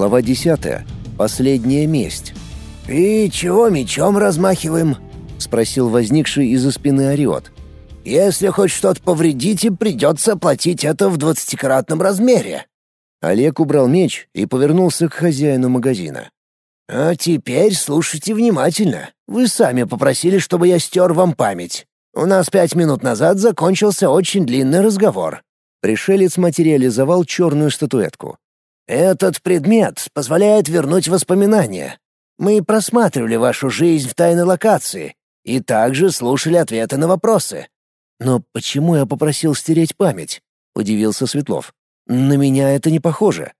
Глава 10. Последняя месть. «И чего мечом размахиваем?» — спросил возникший из-за спины Ориот. «Если хоть что-то повредите, придется платить это в двадцатикратном размере». Олег убрал меч и повернулся к хозяину магазина. «А теперь слушайте внимательно. Вы сами попросили, чтобы я стер вам память. У нас пять минут назад закончился очень длинный разговор». Пришелец материализовал черную статуэтку. Этот предмет позволяет вернуть воспоминания. Мы просматривали вашу жизнь в тайной локации и также слушали ответы на вопросы. Но почему я попросил стереть память? удивился Светлов. На меня это не похоже.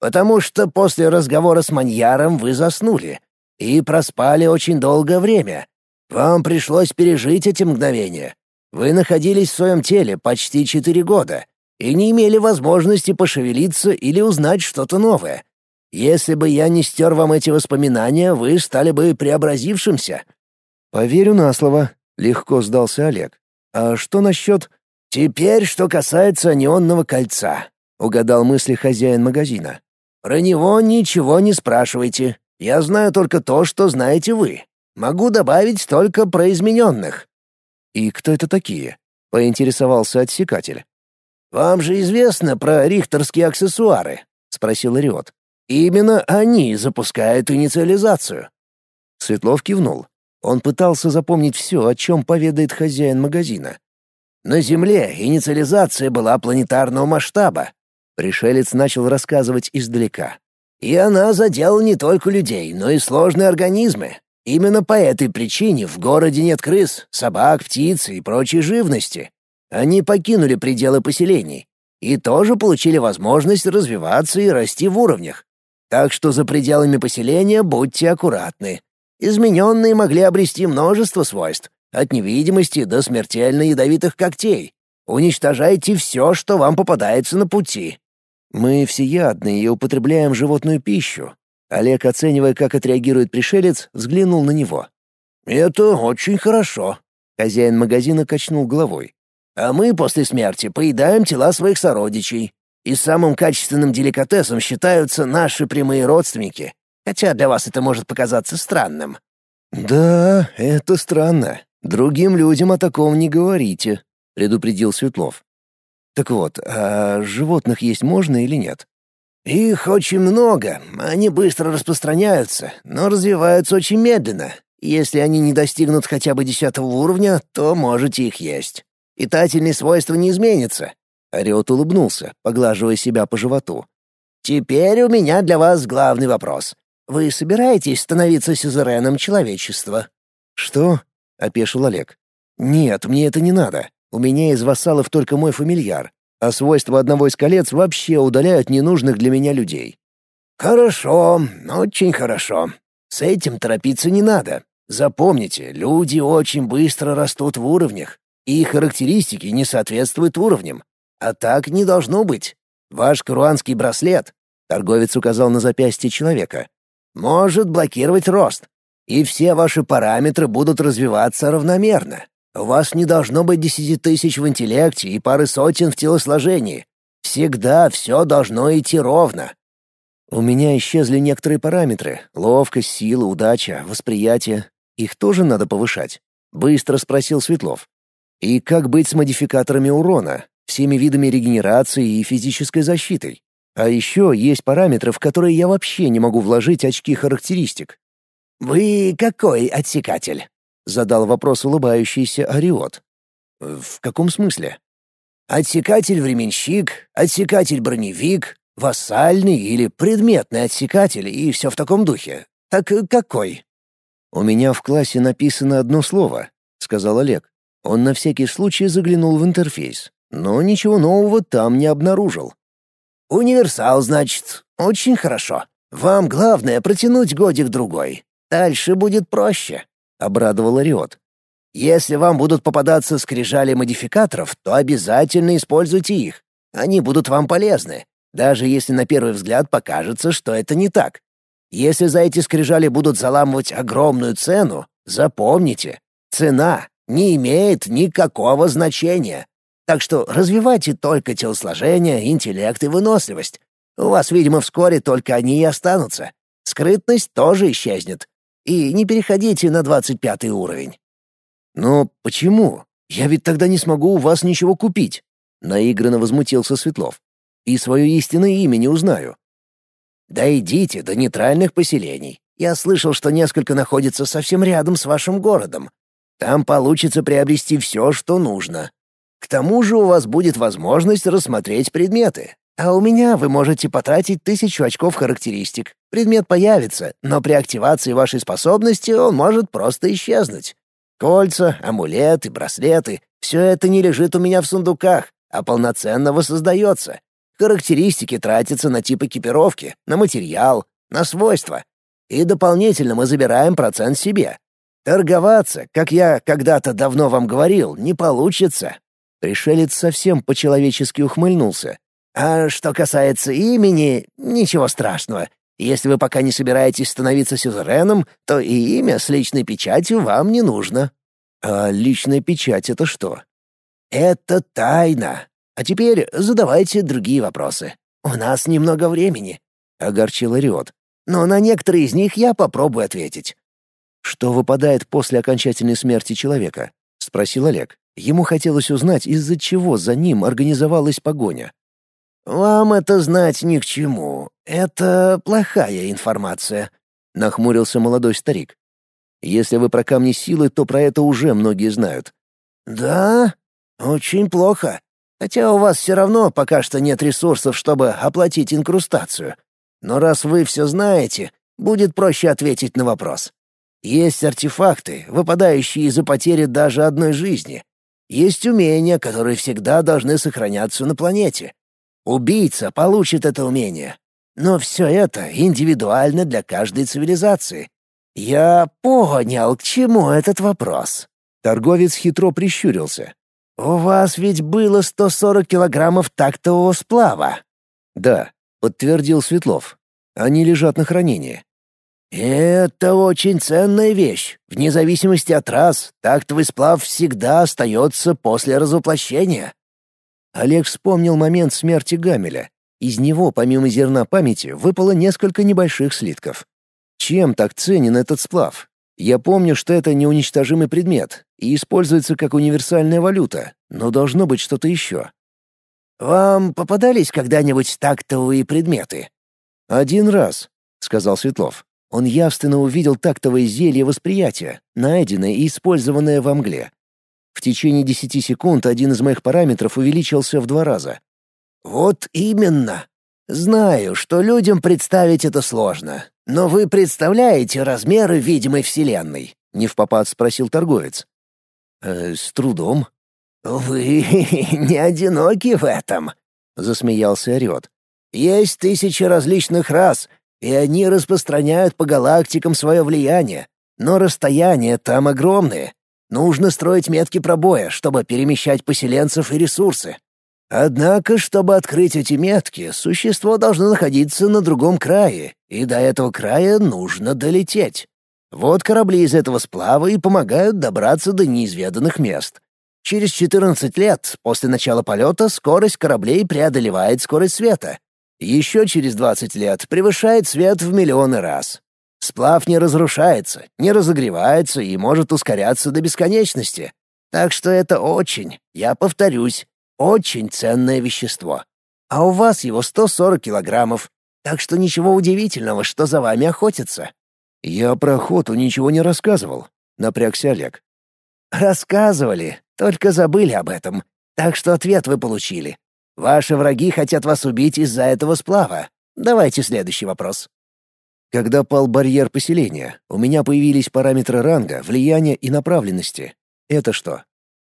Потому что после разговора с маньяром вы заснули и проспали очень долгое время. Вам пришлось пережить эти мгновения. Вы находились в своем теле почти четыре года и не имели возможности пошевелиться или узнать что-то новое. Если бы я не стер вам эти воспоминания, вы стали бы преобразившимся». «Поверю на слово», — легко сдался Олег. «А что насчет...» «Теперь, что касается неонного кольца», — угадал мысли хозяин магазина. «Про него ничего не спрашивайте. Я знаю только то, что знаете вы. Могу добавить только про измененных». «И кто это такие?» — поинтересовался отсекатель. «Вам же известно про рихтерские аксессуары?» — спросил Риот. «Именно они запускают инициализацию». Светлов кивнул. Он пытался запомнить все, о чем поведает хозяин магазина. «На Земле инициализация была планетарного масштаба». Пришелец начал рассказывать издалека. «И она задела не только людей, но и сложные организмы. Именно по этой причине в городе нет крыс, собак, птиц и прочей живности. Они покинули пределы поселений и тоже получили возможность развиваться и расти в уровнях. Так что за пределами поселения будьте аккуратны. Измененные могли обрести множество свойств, от невидимости до смертельно ядовитых когтей. Уничтожайте все, что вам попадается на пути. Мы всеядные и употребляем животную пищу. Олег, оценивая, как отреагирует пришелец, взглянул на него. «Это очень хорошо», — хозяин магазина качнул головой. А мы после смерти поедаем тела своих сородичей. И самым качественным деликатесом считаются наши прямые родственники, хотя для вас это может показаться странным». «Да, это странно. Другим людям о таком не говорите», — предупредил Светлов. «Так вот, а животных есть можно или нет?» «Их очень много, они быстро распространяются, но развиваются очень медленно. Если они не достигнут хотя бы десятого уровня, то можете их есть. Питательные свойства не изменятся». Ариот улыбнулся, поглаживая себя по животу. «Теперь у меня для вас главный вопрос. Вы собираетесь становиться сюзереном человечества?» «Что?» — опешил Олег. «Нет, мне это не надо. У меня из вассалов только мой фамильяр, а свойства одного из колец вообще удаляют ненужных для меня людей». «Хорошо, очень хорошо. С этим торопиться не надо. Запомните, люди очень быстро растут в уровнях. Их характеристики не соответствуют уровням. А так не должно быть. Ваш каруанский браслет, торговец указал на запястье человека, может блокировать рост. И все ваши параметры будут развиваться равномерно. У вас не должно быть десяти тысяч в интеллекте и пары сотен в телосложении. Всегда все должно идти ровно. У меня исчезли некоторые параметры — ловкость, сила, удача, восприятие. Их тоже надо повышать? Быстро спросил Светлов. И как быть с модификаторами урона, всеми видами регенерации и физической защитой? А еще есть параметры, в которые я вообще не могу вложить очки характеристик. «Вы какой отсекатель?» — задал вопрос улыбающийся Ариот. «В каком смысле?» «Отсекатель-временщик, отсекатель-броневик, вассальный или предметный отсекатель и все в таком духе. Так какой?» «У меня в классе написано одно слово», — сказал Олег. Он на всякий случай заглянул в интерфейс, но ничего нового там не обнаружил. «Универсал, значит. Очень хорошо. Вам главное протянуть годик-другой. Дальше будет проще», — обрадовал Риот. «Если вам будут попадаться скрижали модификаторов, то обязательно используйте их. Они будут вам полезны, даже если на первый взгляд покажется, что это не так. Если за эти скрижали будут заламывать огромную цену, запомните, цена не имеет никакого значения. Так что развивайте только телосложение, интеллект и выносливость. У вас, видимо, вскоре только они и останутся. Скрытность тоже исчезнет. И не переходите на двадцать пятый уровень». «Но почему? Я ведь тогда не смогу у вас ничего купить», — наигранно возмутился Светлов. «И свое истинное имя не узнаю». «Дойдите до нейтральных поселений. Я слышал, что несколько находится совсем рядом с вашим городом. Там получится приобрести все, что нужно. К тому же у вас будет возможность рассмотреть предметы. А у меня вы можете потратить тысячу очков характеристик. Предмет появится, но при активации вашей способности он может просто исчезнуть. Кольца, амулеты, браслеты — все это не лежит у меня в сундуках, а полноценно воссоздается. Характеристики тратятся на тип экипировки, на материал, на свойства. И дополнительно мы забираем процент себе. Торговаться, как я когда-то давно вам говорил, не получится. Пришелец совсем по-человечески ухмыльнулся. А что касается имени, ничего страшного. Если вы пока не собираетесь становиться сюзереном, то и имя с личной печатью вам не нужно. А личная печать — это что? Это тайна. А теперь задавайте другие вопросы. У нас немного времени. Огорчил Риот. Но на некоторые из них я попробую ответить. Что выпадает после окончательной смерти человека? спросил Олег. Ему хотелось узнать, из-за чего за ним организовалась погоня. «Вам это знать ни к чему. Это плохая информация», — нахмурился молодой старик. «Если вы про камни силы, то про это уже многие знают». «Да? Очень плохо. Хотя у вас все равно пока что нет ресурсов, чтобы оплатить инкрустацию. Но раз вы все знаете, будет проще ответить на вопрос. Есть артефакты, выпадающие из-за потери даже одной жизни. Есть умения, которые всегда должны сохраняться на планете. Убийца получит это умение. Но все это индивидуально для каждой цивилизации. Я понял, к чему этот вопрос. Торговец хитро прищурился. «У вас ведь было 140 килограммов тактового сплава». «Да», — подтвердил Светлов. «Они лежат на хранении». «Это очень ценная вещь. Вне зависимости от рас, тактовый сплав всегда остается после развоплощения. Олег вспомнил момент смерти Гамеля. Из него, помимо зерна памяти, выпало несколько небольших слитков. Чем так ценен этот сплав? Я помню, что это неуничтожимый предмет и используется как универсальная валюта, но должно быть что-то еще. «Вам попадались когда-нибудь тактовые предметы?» «Один раз», — сказал Светлов. Он явственно увидел тактовое зелье восприятия, найденное и использованное во мгле. В течение 10 секунд один из моих параметров увеличился в два раза. «Вот именно. Знаю, что людям представить это сложно. Но вы представляете размеры видимой Вселенной?» — не в попад спросил торговец. «Э, «С трудом». «Вы не одиноки в этом», — засмеялся Орет. «Есть тысячи различных рас, и они распространяют по галактикам свое влияние, но расстояния там огромные. Нужно строить метки пробоя, чтобы перемещать поселенцев и ресурсы. Однако, чтобы открыть эти метки, существо должно находиться на другом крае, и до этого края нужно долететь. Вот корабли из этого сплава и помогают добраться до неизведанных мест. Через 14 лет после начала полета скорость кораблей преодолевает скорость света. Еще через 20 лет превышает свет в миллионы раз. Сплав не разрушается, не разогревается и может ускоряться до бесконечности. Так что это очень, я повторюсь, очень ценное вещество. А у вас его 140 килограммов, так что ничего удивительного, что за вами охотятся». «Я про охоту ничего не рассказывал», — напрягся Олег. «Рассказывали, только забыли об этом. Так что ответ вы получили. Ваши враги хотят вас убить из-за этого сплава. Давайте следующий вопрос». Когда пал барьер поселения, у меня появились параметры ранга, влияния и направленности. Это что?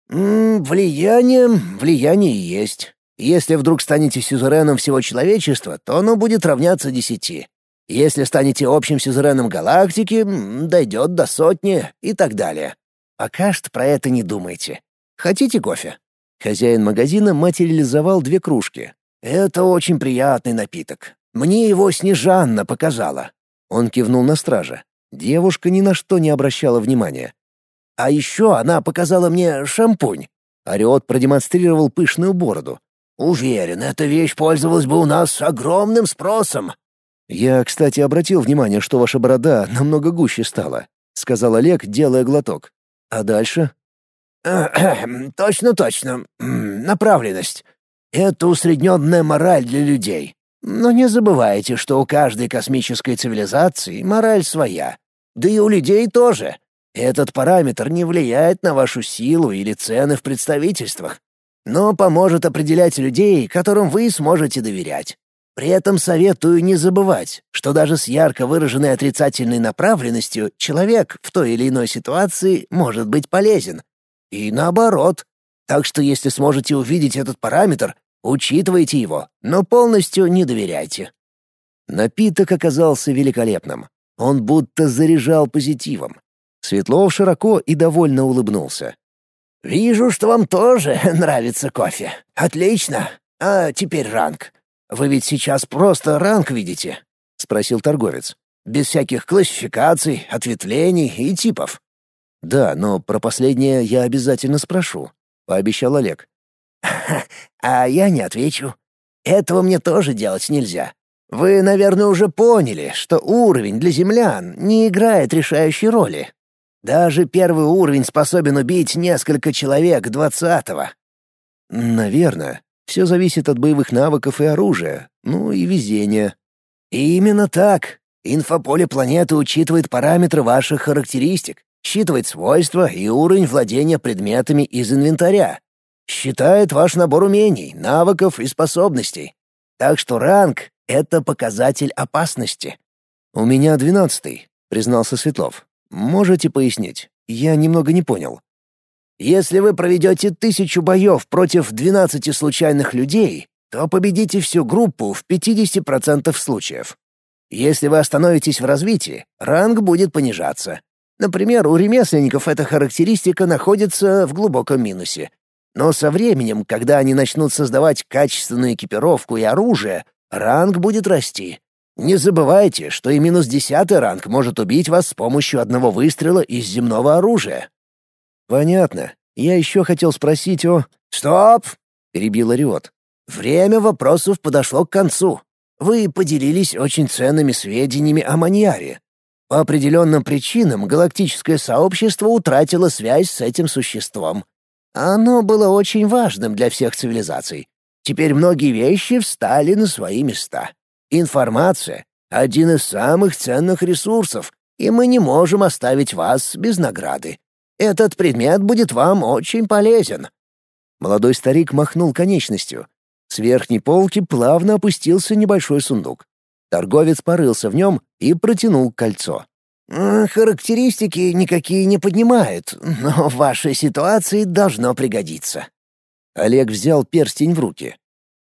М влияние, влияние есть. Если вдруг станете сюзереном всего человечества, то оно будет равняться десяти. Если станете общим сюзереном галактики, дойдет до сотни и так далее. Пока что про это не думайте. Хотите кофе? Хозяин магазина материализовал две кружки. Это очень приятный напиток. Мне его Снежанна показала. Он кивнул на стража. Девушка ни на что не обращала внимания. «А еще она показала мне шампунь». Ариот продемонстрировал пышную бороду. Уверен, эта вещь пользовалась бы у нас огромным спросом». «Я, кстати, обратил внимание, что ваша борода намного гуще стала», — сказал Олег, делая глоток. «А дальше?» «Точно, точно. Направленность. Это усредненная мораль для людей. Но не забывайте, что у каждой космической цивилизации мораль своя. Да и у людей тоже. Этот параметр не влияет на вашу силу или цены в представительствах, но поможет определять людей, которым вы сможете доверять. При этом советую не забывать, что даже с ярко выраженной отрицательной направленностью человек в той или иной ситуации может быть полезен. И наоборот. Так что если сможете увидеть этот параметр, учитывайте его, но полностью не доверяйте. Напиток оказался великолепным. Он будто заряжал позитивом. Светлов широко и довольно улыбнулся. «Вижу, что вам тоже нравится кофе. Отлично. А теперь ранг. Вы ведь сейчас просто ранг видите?» — спросил торговец. «Без всяких классификаций, ответвлений и типов». «Да, но про последнее я обязательно спрошу», — пообещал Олег. «А я не отвечу. Этого мне тоже делать нельзя. Вы, наверное, уже поняли, что уровень для землян не играет решающей роли. Даже первый уровень способен убить несколько человек двадцатого». «Наверное. Все зависит от боевых навыков и оружия, ну и везения». «Именно так. Инфополе планеты учитывает параметры ваших характеристик, считывает свойства и уровень владения предметами из инвентаря, считает ваш набор умений, навыков и способностей. Так что ранг — это показатель опасности». «У меня двенадцатый», — признался Светлов. Можете пояснить? Я немного не понял. Если вы проведете тысячу боев против 12 случайных людей, то победите всю группу в 50% случаев. Если вы остановитесь в развитии, ранг будет понижаться. Например, у ремесленников эта характеристика находится в глубоком минусе. Но со временем, когда они начнут создавать качественную экипировку и оружие, ранг будет расти. Не забывайте, что и минус десятый ранг может убить вас с помощью одного выстрела из земного оружия». «Понятно. Я еще хотел спросить о...» «Стоп!» — перебил Ариот. «Время вопросов подошло к концу. Вы поделились очень ценными сведениями о Маньяре. По определенным причинам галактическое сообщество утратило связь с этим существом. Оно было очень важным для всех цивилизаций. Теперь многие вещи встали на свои места. Информация — один из самых ценных ресурсов, и мы не можем оставить вас без награды. Этот предмет будет вам очень полезен». Молодой старик махнул конечностью. С верхней полки плавно опустился небольшой сундук. Торговец порылся в нем и протянул кольцо. «Характеристики никакие не поднимают, но в вашей ситуации должно пригодиться». Олег взял перстень в руки.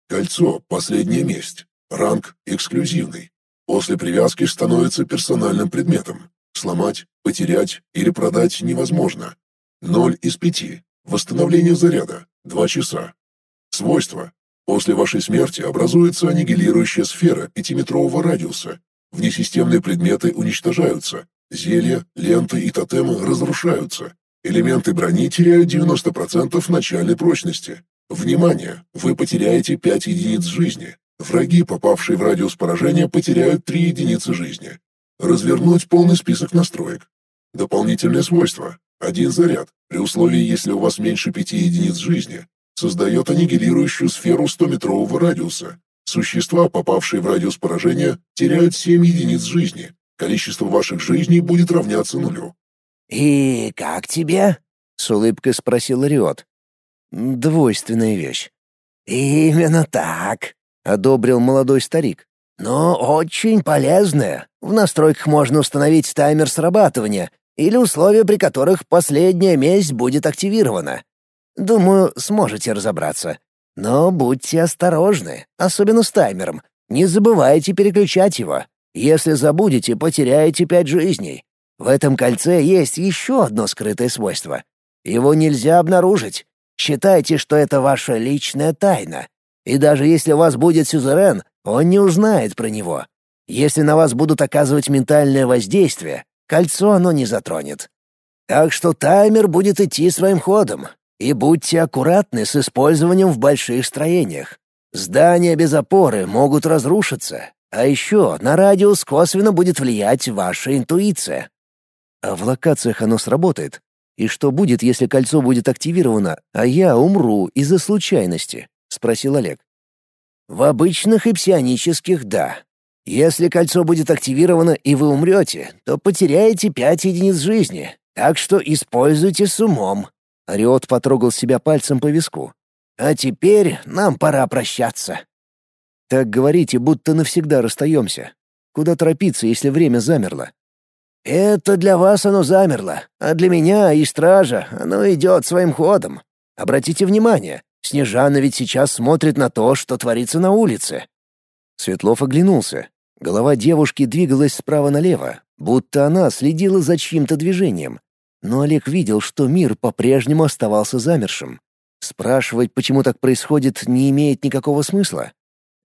«Кольцо — последняя месть. Ранг эксклюзивный. После привязки становится персональным предметом. Сломать, потерять или продать невозможно. 0 из 5. Восстановление заряда. 2 часа. Свойства. После вашей смерти образуется аннигилирующая сфера пятиметрового радиуса. Внесистемные предметы уничтожаются. Зелья, ленты и тотемы разрушаются. Элементы брони теряют 90% начальной прочности. Внимание! Вы потеряете 5 единиц жизни. Враги, попавшие в радиус поражения, потеряют 3 единицы жизни. Развернуть полный список настроек. Дополнительное свойство. Один заряд, при условии, если у вас меньше 5 единиц жизни, создает аннигилирующую сферу 100-метрового радиуса. Существа, попавшие в радиус поражения, теряют 7 единиц жизни. Количество ваших жизней будет равняться нулю. «И как тебе?» — с улыбкой спросил Риот. «Двойственная вещь». «Именно так», — одобрил молодой старик. «Но очень полезная. В настройках можно установить таймер срабатывания или условия, при которых последняя месть будет активирована. Думаю, сможете разобраться. Но будьте осторожны, особенно с таймером. Не забывайте переключать его. Если забудете, потеряете пять жизней. В этом кольце есть еще одно скрытое свойство. Его нельзя обнаружить. Считайте, что это ваша личная тайна. И даже если у вас будет сюзерен, он не узнает про него. Если на вас будут оказывать ментальное воздействие, кольцо оно не затронет. Так что таймер будет идти своим ходом. И будьте аккуратны с использованием в больших строениях. Здания без опоры могут разрушиться, а еще на радиус косвенно будет влиять ваша интуиция. А в локациях оно сработает? И что будет, если кольцо будет активировано, а я умру из-за случайности? спросил Олег. В обычных и псионических — да. Если кольцо будет активировано и вы умрете, то потеряете пять единиц жизни, так что используйте с умом». Ариот потрогал себя пальцем по виску. «А теперь нам пора прощаться». «Так говорите, будто навсегда расстаемся. Куда торопиться, если время замерло?» «Это для вас оно замерло, а для меня и стража оно идет своим ходом. Обратите внимание, Снежана ведь сейчас смотрит на то, что творится на улице». Светлов оглянулся. Голова девушки двигалась справа налево, будто она следила за чьим-то движением. Но Олег видел, что мир по-прежнему оставался замершим. Спрашивать, почему так происходит, не имеет никакого смысла.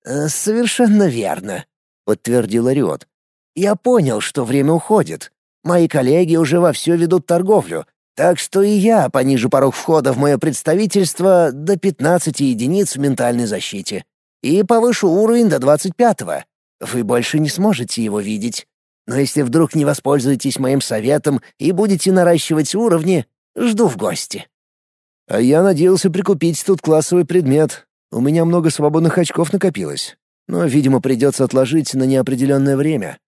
«Э, «Совершенно верно», — подтвердил Ориот. «Я понял, что время уходит. Мои коллеги уже вовсю ведут торговлю, так что и я понижу порог входа в мое представительство до 15 единиц в ментальной защите и повышу уровень до 25-го. Вы больше не сможете его видеть. Но если вдруг не воспользуетесь моим советом и будете наращивать уровни, жду в гости. А я надеялся прикупить тут классовый предмет. У меня много свободных очков накопилось. Но, видимо, придется отложить на неопределенное время.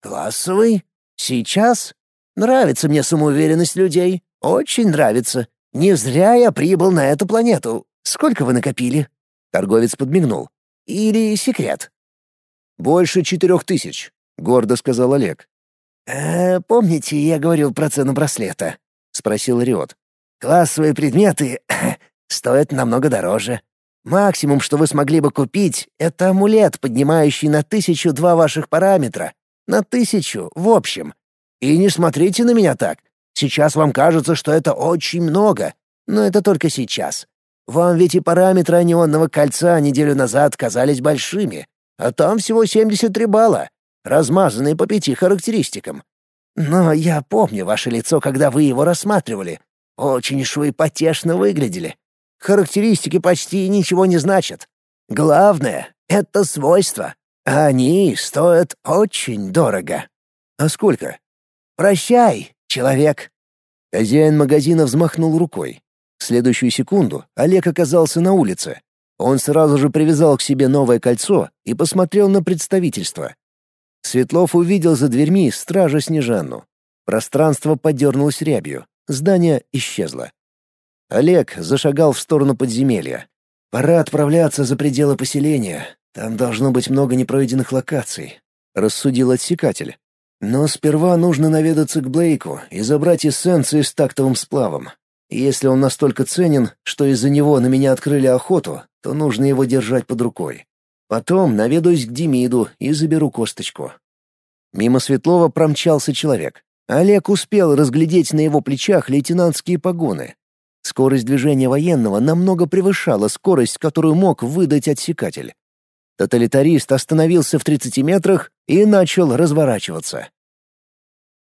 Классовый? Сейчас? Нравится мне самоуверенность людей. Очень нравится. Не зря я прибыл на эту планету. Сколько вы накопили? Торговец подмигнул. Или секрет? Больше четырех тысяч, гордо сказал Олег. «Э, помните, я говорил про цену браслета? спросил Риот. Классовые предметы стоят намного дороже. Максимум, что вы смогли бы купить, это амулет, поднимающий на тысячу два ваших параметра. На тысячу, в общем. И не смотрите на меня так. Сейчас вам кажется, что это очень много, но это только сейчас. Вам ведь и параметры анионного кольца неделю назад казались большими, а там всего 73 балла, размазанные по пяти характеристикам. Но я помню ваше лицо, когда вы его рассматривали. Очень уж вы потешно выглядели. Характеристики почти ничего не значат. Главное — это свойства. Они стоят очень дорого. А сколько? Прощай, человек». Хозяин магазина взмахнул рукой. В следующую секунду Олег оказался на улице. Он сразу же привязал к себе новое кольцо и посмотрел на представительство. Светлов увидел за дверьми стража Снежанну. Пространство подернулось рябью, здание исчезло. Олег зашагал в сторону подземелья. «Пора отправляться за пределы поселения. Там должно быть много непройденных локаций», — рассудил отсекатель. Но сперва нужно наведаться к Блейку и забрать эссенции с тактовым сплавом. если он настолько ценен, что из-за него на меня открыли охоту, то нужно его держать под рукой. Потом наведусь к Демиду и заберу косточку. Мимо Светлова промчался человек. Олег успел разглядеть на его плечах лейтенантские погоны. Скорость движения военного намного превышала скорость, которую мог выдать отсекатель. Тоталитарист остановился в 30 метрах и начал разворачиваться.